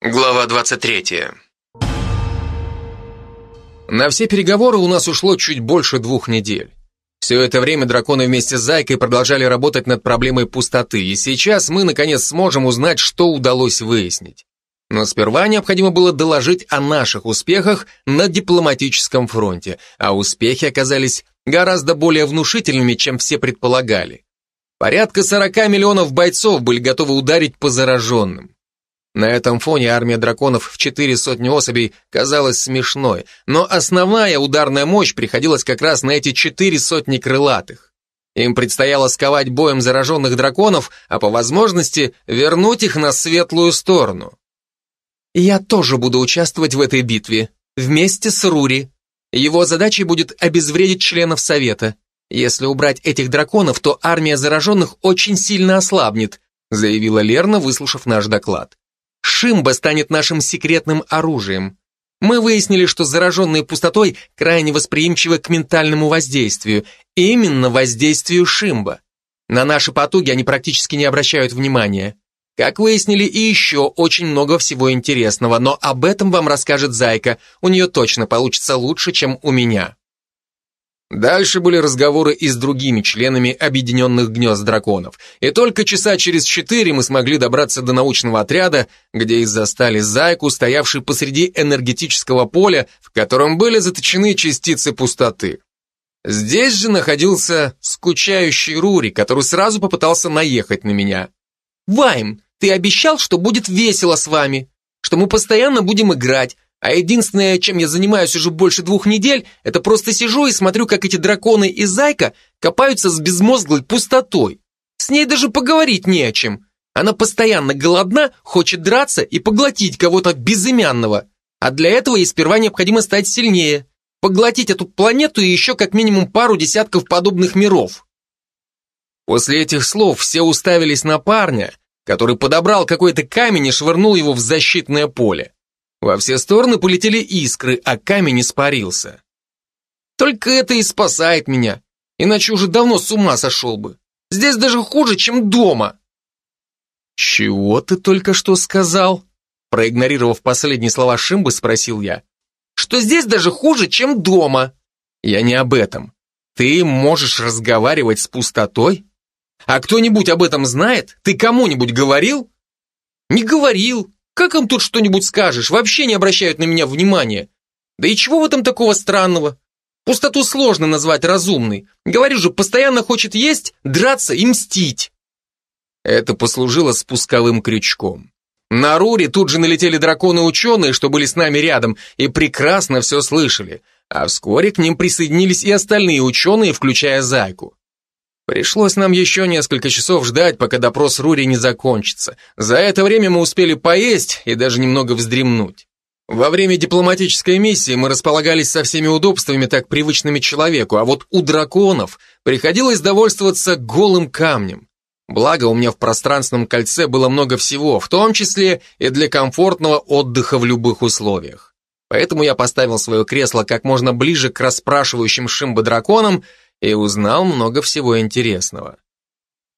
Глава 23. На все переговоры у нас ушло чуть больше двух недель. Все это время драконы вместе с Зайкой продолжали работать над проблемой пустоты, и сейчас мы, наконец, сможем узнать, что удалось выяснить. Но сперва необходимо было доложить о наших успехах на дипломатическом фронте, а успехи оказались гораздо более внушительными, чем все предполагали. Порядка 40 миллионов бойцов были готовы ударить по зараженным. На этом фоне армия драконов в четыре сотни особей казалась смешной, но основная ударная мощь приходилась как раз на эти четыре сотни крылатых. Им предстояло сковать боем зараженных драконов, а по возможности вернуть их на светлую сторону. «Я тоже буду участвовать в этой битве, вместе с Рури. Его задачей будет обезвредить членов Совета. Если убрать этих драконов, то армия зараженных очень сильно ослабнет», заявила Лерна, выслушав наш доклад. Шимба станет нашим секретным оружием. Мы выяснили, что зараженные пустотой крайне восприимчивы к ментальному воздействию, именно воздействию Шимба. На наши потуги они практически не обращают внимания. Как выяснили, и еще очень много всего интересного, но об этом вам расскажет Зайка, у нее точно получится лучше, чем у меня. Дальше были разговоры и с другими членами объединенных гнезд драконов. И только часа через четыре мы смогли добраться до научного отряда, где и застали зайку, стоявший посреди энергетического поля, в котором были заточены частицы пустоты. Здесь же находился скучающий Рури, который сразу попытался наехать на меня. «Вайм, ты обещал, что будет весело с вами, что мы постоянно будем играть, а единственное, чем я занимаюсь уже больше двух недель, это просто сижу и смотрю, как эти драконы и зайка копаются с безмозглой пустотой. С ней даже поговорить не о чем. Она постоянно голодна, хочет драться и поглотить кого-то безымянного. А для этого ей сперва необходимо стать сильнее. Поглотить эту планету и еще как минимум пару десятков подобных миров. После этих слов все уставились на парня, который подобрал какой-то камень и швырнул его в защитное поле. Во все стороны полетели искры, а камень испарился. Только это и спасает меня, иначе уже давно с ума сошел бы. Здесь даже хуже, чем дома. Чего ты только что сказал? Проигнорировав последние слова Шимбы, спросил я. Что здесь даже хуже, чем дома. Я не об этом. Ты можешь разговаривать с пустотой? А кто-нибудь об этом знает? Ты кому-нибудь говорил? Не говорил. Как им тут что-нибудь скажешь? Вообще не обращают на меня внимания. Да и чего в этом такого странного? Пустоту сложно назвать разумной. Говорю же, постоянно хочет есть, драться и мстить. Это послужило спусковым крючком. На Рури тут же налетели драконы-ученые, что были с нами рядом, и прекрасно все слышали. А вскоре к ним присоединились и остальные ученые, включая Зайку. Пришлось нам еще несколько часов ждать, пока допрос Рури не закончится. За это время мы успели поесть и даже немного вздремнуть. Во время дипломатической миссии мы располагались со всеми удобствами, так привычными человеку, а вот у драконов приходилось довольствоваться голым камнем. Благо, у меня в пространственном кольце было много всего, в том числе и для комфортного отдыха в любых условиях. Поэтому я поставил свое кресло как можно ближе к расспрашивающим Шимба драконам и узнал много всего интересного.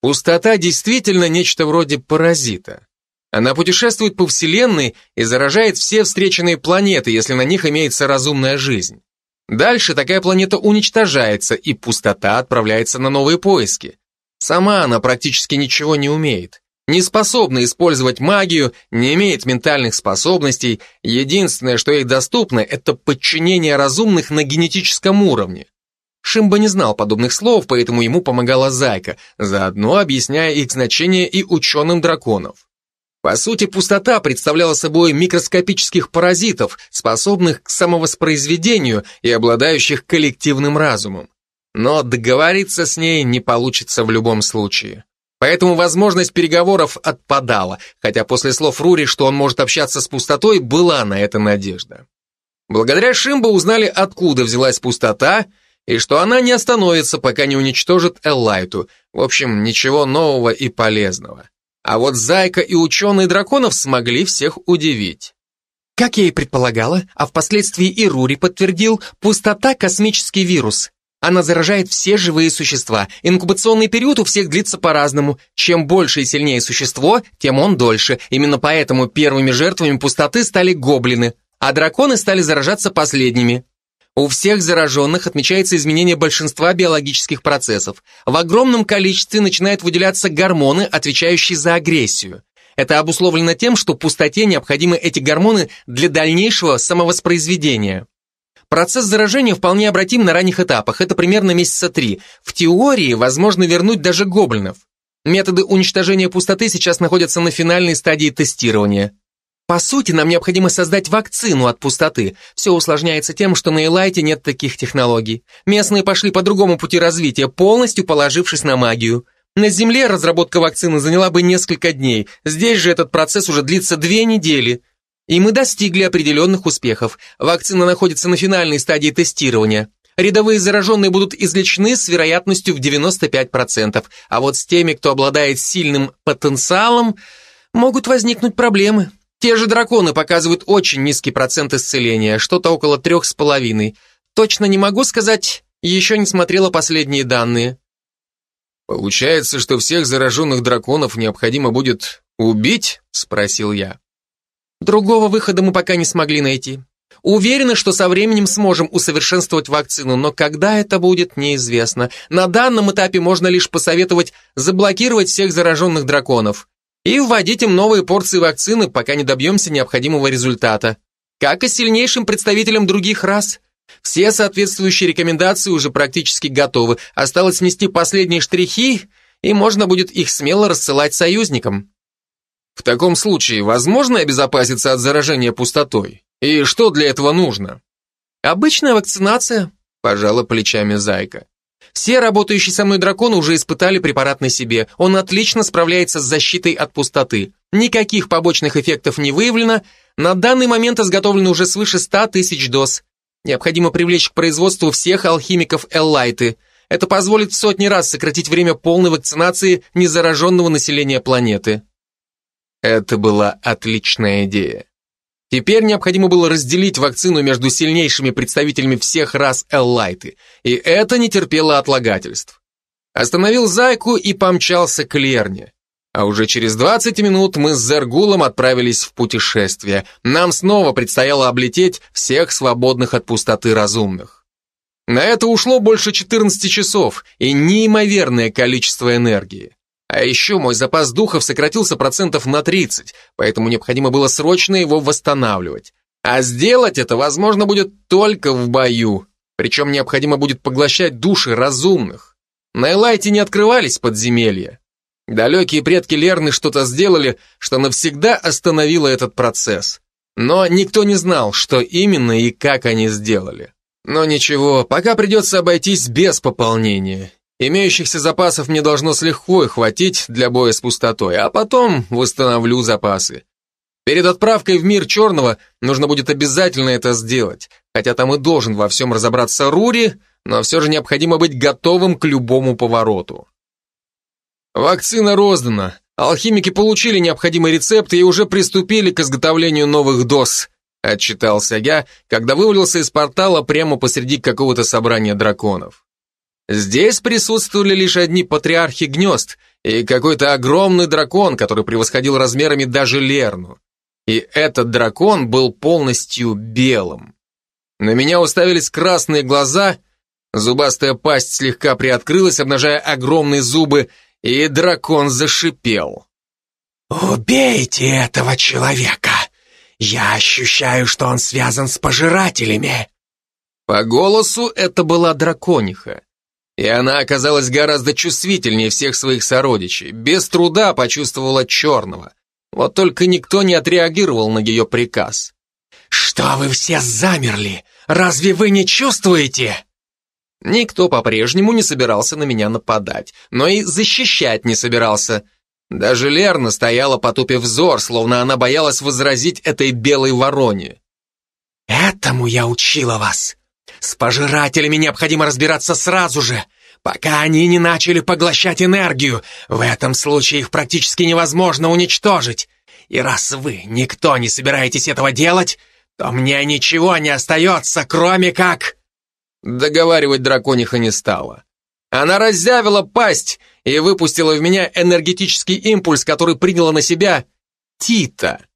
Пустота действительно нечто вроде паразита. Она путешествует по Вселенной и заражает все встреченные планеты, если на них имеется разумная жизнь. Дальше такая планета уничтожается, и пустота отправляется на новые поиски. Сама она практически ничего не умеет. Не способна использовать магию, не имеет ментальных способностей. Единственное, что ей доступно, это подчинение разумных на генетическом уровне. Шимба не знал подобных слов, поэтому ему помогала Зайка, заодно объясняя их значение и ученым драконов. По сути, пустота представляла собой микроскопических паразитов, способных к самовоспроизведению и обладающих коллективным разумом. Но договориться с ней не получится в любом случае. Поэтому возможность переговоров отпадала, хотя после слов Рури, что он может общаться с пустотой, была на это надежда. Благодаря Шимба узнали, откуда взялась пустота и что она не остановится, пока не уничтожит Эллайту. В общем, ничего нового и полезного. А вот Зайка и ученые драконов смогли всех удивить. Как я и предполагала, а впоследствии и Рури подтвердил, пустота – космический вирус. Она заражает все живые существа. Инкубационный период у всех длится по-разному. Чем больше и сильнее существо, тем он дольше. Именно поэтому первыми жертвами пустоты стали гоблины, а драконы стали заражаться последними. У всех зараженных отмечается изменение большинства биологических процессов. В огромном количестве начинают выделяться гормоны, отвечающие за агрессию. Это обусловлено тем, что пустоте необходимы эти гормоны для дальнейшего самовоспроизведения. Процесс заражения вполне обратим на ранних этапах, это примерно месяца три. В теории возможно вернуть даже гоблинов. Методы уничтожения пустоты сейчас находятся на финальной стадии тестирования. По сути, нам необходимо создать вакцину от пустоты. Все усложняется тем, что на Элайте нет таких технологий. Местные пошли по другому пути развития, полностью положившись на магию. На Земле разработка вакцины заняла бы несколько дней, здесь же этот процесс уже длится две недели – и мы достигли определенных успехов. Вакцина находится на финальной стадии тестирования. Рядовые зараженные будут излечены с вероятностью в 95%, а вот с теми, кто обладает сильным потенциалом, могут возникнуть проблемы. Те же драконы показывают очень низкий процент исцеления, что-то около трех с половиной. Точно не могу сказать, еще не смотрела последние данные. Получается, что всех зараженных драконов необходимо будет убить? Спросил я. Другого выхода мы пока не смогли найти. Уверены, что со временем сможем усовершенствовать вакцину, но когда это будет, неизвестно. На данном этапе можно лишь посоветовать заблокировать всех зараженных драконов и вводить им новые порции вакцины, пока не добьемся необходимого результата. Как и сильнейшим представителям других рас. Все соответствующие рекомендации уже практически готовы. Осталось внести последние штрихи, и можно будет их смело рассылать союзникам. В таком случае возможно обезопаситься от заражения пустотой? И что для этого нужно? Обычная вакцинация, пожала плечами Зайка. Все работающие со мной драконы уже испытали препарат на себе. Он отлично справляется с защитой от пустоты. Никаких побочных эффектов не выявлено. На данный момент изготовлено уже свыше 100 тысяч доз. Необходимо привлечь к производству всех алхимиков Эллайты. Это позволит в сотни раз сократить время полной вакцинации незараженного населения планеты. Это была отличная идея. Теперь необходимо было разделить вакцину между сильнейшими представителями всех рас Эллайты, и это не терпело отлагательств. Остановил зайку и помчался к Лерне. А уже через 20 минут мы с Зергулом отправились в путешествие. Нам снова предстояло облететь всех свободных от пустоты разумных. На это ушло больше 14 часов и неимоверное количество энергии. А еще мой запас духов сократился процентов на 30, поэтому необходимо было срочно его восстанавливать. А сделать это возможно будет только в бою. Причем необходимо будет поглощать души разумных. На Элайте не открывались подземелья. Далекие предки Лерны что-то сделали, что навсегда остановило этот процесс. Но никто не знал, что именно и как они сделали. Но ничего, пока придется обойтись без пополнения. Имеющихся запасов мне должно с лихвой хватить для боя с пустотой, а потом восстановлю запасы. Перед отправкой в мир черного нужно будет обязательно это сделать, хотя там и должен во всем разобраться Рури, но все же необходимо быть готовым к любому повороту. Вакцина роздана, алхимики получили необходимый рецепт и уже приступили к изготовлению новых доз, отчитался я, когда вывалился из портала прямо посреди какого-то собрания драконов. Здесь присутствовали лишь одни патриархи гнезд и какой-то огромный дракон, который превосходил размерами даже Лерну. И этот дракон был полностью белым. На меня уставились красные глаза, зубастая пасть слегка приоткрылась, обнажая огромные зубы, и дракон зашипел. «Убейте этого человека! Я ощущаю, что он связан с пожирателями!» По голосу это была дракониха. И она оказалась гораздо чувствительнее всех своих сородичей, без труда почувствовала черного. Вот только никто не отреагировал на ее приказ. «Что вы все замерли? Разве вы не чувствуете?» Никто по-прежнему не собирался на меня нападать, но и защищать не собирался. Даже Лерна стояла потупив взор, словно она боялась возразить этой белой вороне. «Этому я учила вас. С пожирателями необходимо разбираться сразу же, пока они не начали поглощать энергию. В этом случае их практически невозможно уничтожить. И раз вы никто не собираетесь этого делать, то мне ничего не остается, кроме как...» Договаривать дракониха не стала. Она разъявила пасть и выпустила в меня энергетический импульс, который приняла на себя Тита.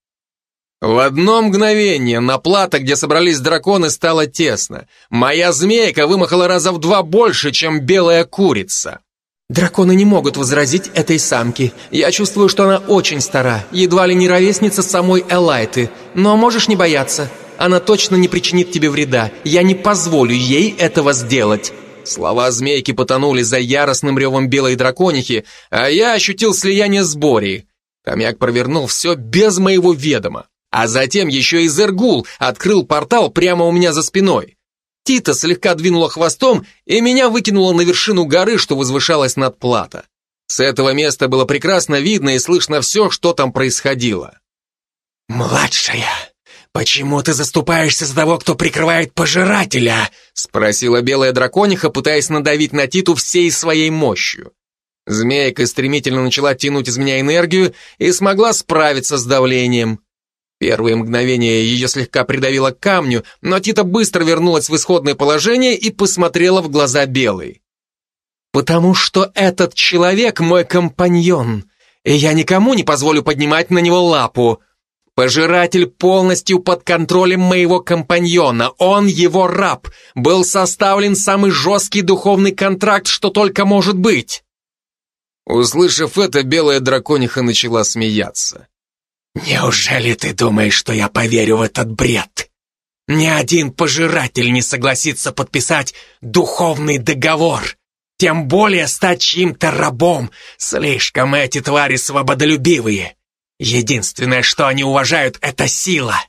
В одно мгновение на плато, где собрались драконы, стало тесно. Моя змейка вымахала раза в два больше, чем белая курица. Драконы не могут возразить этой самке. Я чувствую, что она очень стара, едва ли не ровесница самой Элайты. Но можешь не бояться. Она точно не причинит тебе вреда. Я не позволю ей этого сделать. Слова змейки потонули за яростным ревом белой драконихи, а я ощутил слияние с Борей. Хомяк провернул все без моего ведома. А затем еще и Зергул открыл портал прямо у меня за спиной. Тита слегка двинула хвостом, и меня выкинуло на вершину горы, что возвышалась над плато. С этого места было прекрасно видно и слышно все, что там происходило. «Младшая, почему ты заступаешься за того, кто прикрывает пожирателя?» спросила белая дракониха, пытаясь надавить на Титу всей своей мощью. Змейка стремительно начала тянуть из меня энергию и смогла справиться с давлением. Первые мгновения ее слегка придавило к камню, но Тита быстро вернулась в исходное положение и посмотрела в глаза Белой. «Потому что этот человек мой компаньон, и я никому не позволю поднимать на него лапу. Пожиратель полностью под контролем моего компаньона, он его раб, был составлен самый жесткий духовный контракт, что только может быть». Услышав это, белая дракониха начала смеяться. «Неужели ты думаешь, что я поверю в этот бред? Ни один пожиратель не согласится подписать духовный договор, тем более стать чьим-то рабом. Слишком эти твари свободолюбивые. Единственное, что они уважают, это сила.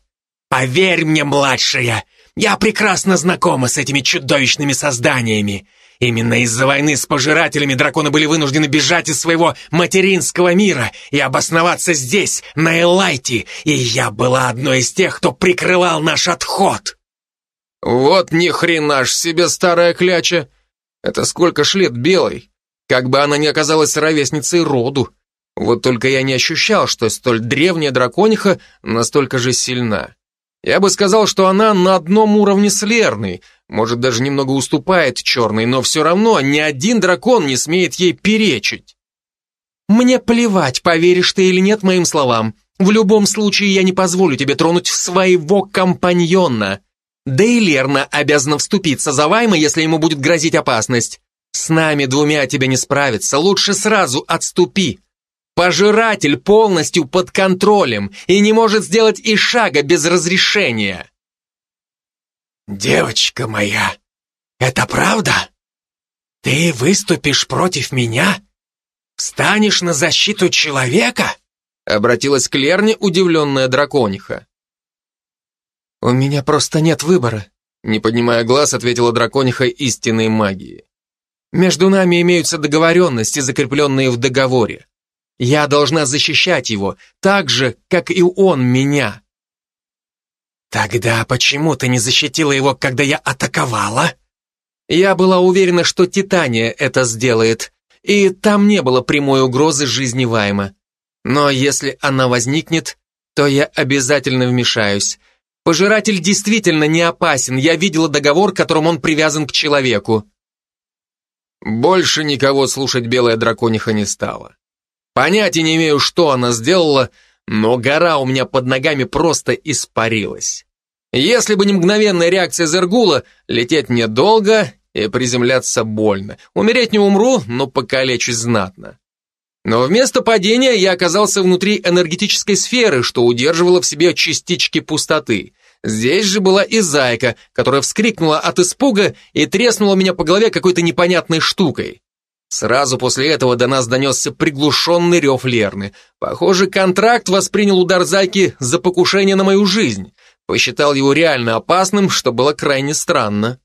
Поверь мне, младшая, я прекрасно знакома с этими чудовищными созданиями. Именно из-за войны с пожирателями драконы были вынуждены бежать из своего материнского мира и обосноваться здесь, на Элайте, и я была одной из тех, кто прикрывал наш отход. Вот ни хрена ж себе старая кляча. Это сколько ж лет белой. Как бы она ни оказалась ровесницей роду. Вот только я не ощущал, что столь древняя дракониха настолько же сильна. Я бы сказал, что она на одном уровне с Лерной, может, даже немного уступает черной, но все равно ни один дракон не смеет ей перечить. Мне плевать, поверишь ты или нет моим словам. В любом случае я не позволю тебе тронуть своего компаньона. Да и Лерна обязана вступиться за Вайма, если ему будет грозить опасность. С нами двумя тебе не справиться, лучше сразу отступи. Пожиратель полностью под контролем и не может сделать и шага без разрешения. «Девочка моя, это правда? Ты выступишь против меня? Встанешь на защиту человека?» Обратилась к Лерне удивленная дракониха. «У меня просто нет выбора», не поднимая глаз, ответила дракониха истинной магии. «Между нами имеются договоренности, закрепленные в договоре. Я должна защищать его, так же, как и он меня. Тогда почему ты не защитила его, когда я атаковала? Я была уверена, что Титания это сделает, и там не было прямой угрозы жизни Вайма. Но если она возникнет, то я обязательно вмешаюсь. Пожиратель действительно не опасен, я видела договор, которым он привязан к человеку. Больше никого слушать белая дракониха не стала. Понятия не имею, что она сделала, но гора у меня под ногами просто испарилась. Если бы не мгновенная реакция Зергула, лететь мне долго и приземляться больно. Умереть не умру, но покалечусь знатно. Но вместо падения я оказался внутри энергетической сферы, что удерживало в себе частички пустоты. Здесь же была и зайка, которая вскрикнула от испуга и треснула меня по голове какой-то непонятной штукой. Сразу после этого до нас донесся приглушенный рев Лерны. Похоже, контракт воспринял удар Зайки за покушение на мою жизнь. Посчитал его реально опасным, что было крайне странно.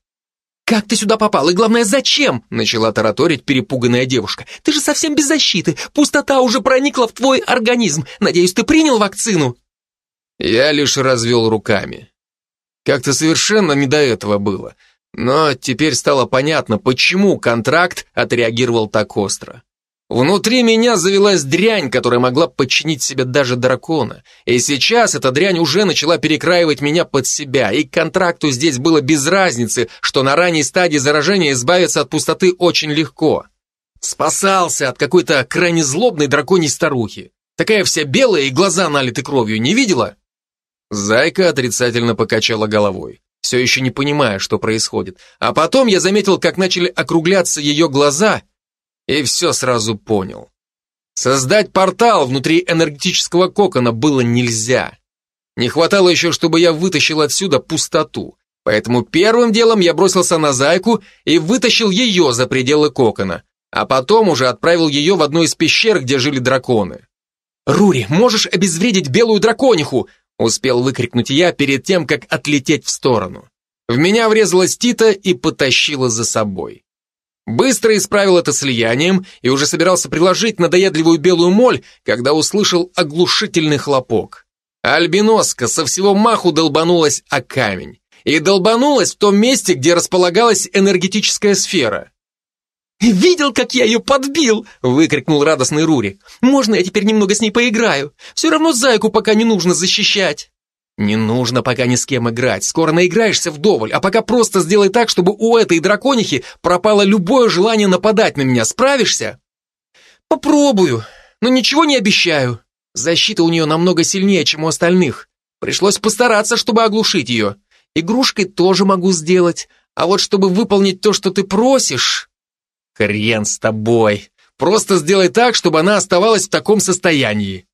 «Как ты сюда попал? И главное, зачем?» Начала тараторить перепуганная девушка. «Ты же совсем без защиты. Пустота уже проникла в твой организм. Надеюсь, ты принял вакцину?» Я лишь развел руками. Как-то совершенно не до этого было. Но теперь стало понятно, почему контракт отреагировал так остро. Внутри меня завелась дрянь, которая могла подчинить себе даже дракона. И сейчас эта дрянь уже начала перекраивать меня под себя, и контракту здесь было без разницы, что на ранней стадии заражения избавиться от пустоты очень легко. Спасался от какой-то крайне злобной драконьей старухи. Такая вся белая и глаза налиты кровью, не видела? Зайка отрицательно покачала головой, все еще не понимая, что происходит. А потом я заметил, как начали округляться ее глаза — и все сразу понял. Создать портал внутри энергетического кокона было нельзя. Не хватало еще, чтобы я вытащил отсюда пустоту. Поэтому первым делом я бросился на зайку и вытащил ее за пределы кокона, а потом уже отправил ее в одну из пещер, где жили драконы. «Рури, можешь обезвредить белую дракониху!» Успел выкрикнуть я перед тем, как отлететь в сторону. В меня врезалась Тита и потащила за собой. Быстро исправил это слиянием и уже собирался приложить надоедливую белую моль, когда услышал оглушительный хлопок. Альбиноска со всего маху долбанулась о камень. И долбанулась в том месте, где располагалась энергетическая сфера. «Видел, как я ее подбил?» — выкрикнул радостный Рури. «Можно я теперь немного с ней поиграю? Все равно зайку пока не нужно защищать». Не нужно пока ни с кем играть, скоро наиграешься вдоволь, а пока просто сделай так, чтобы у этой драконихи пропало любое желание нападать на меня, справишься? Попробую, но ничего не обещаю. Защита у нее намного сильнее, чем у остальных. Пришлось постараться, чтобы оглушить ее. Игрушкой тоже могу сделать, а вот чтобы выполнить то, что ты просишь... Хрен с тобой. Просто сделай так, чтобы она оставалась в таком состоянии.